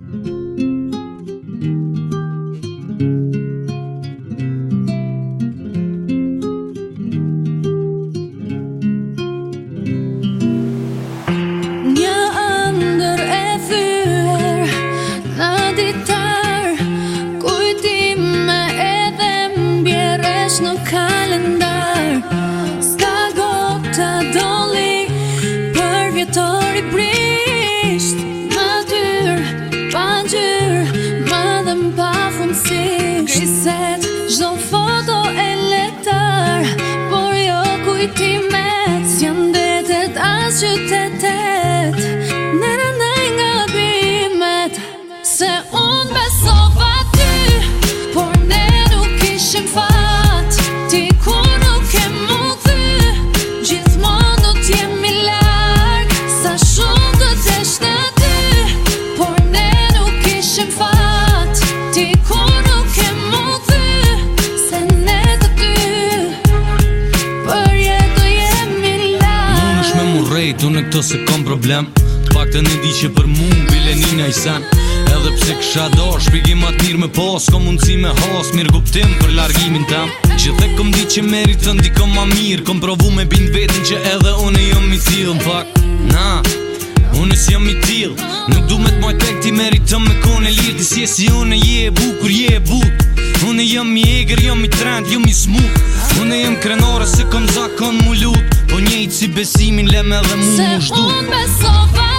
Ya andere fuer la detar cu te m even bierres no calendar Griset, zhdo Por jo kujtimet, s'jëndet e t'ashtë që te drejt unë këto se kom problem Pak të një di që për mund bile një një sen Edhe pse kësha do ma atë mirë me pos Kom mundësi me hos mirë guptim për largimin tem Që dhe kom di që merit të ndiko ma mirë Kom provu me bind vetin që edhe unë e jom i thilë Në fakt na Unë si jam i tilë Nuk du me të mojt tek ti merit të me kone lirë Ti si e si unë je e bukur je e but Unë jam i egrë jam i trend jam i smukë Unë jem krenore se kom zakon mu lut Po njejt si besimin le me dhe mu mu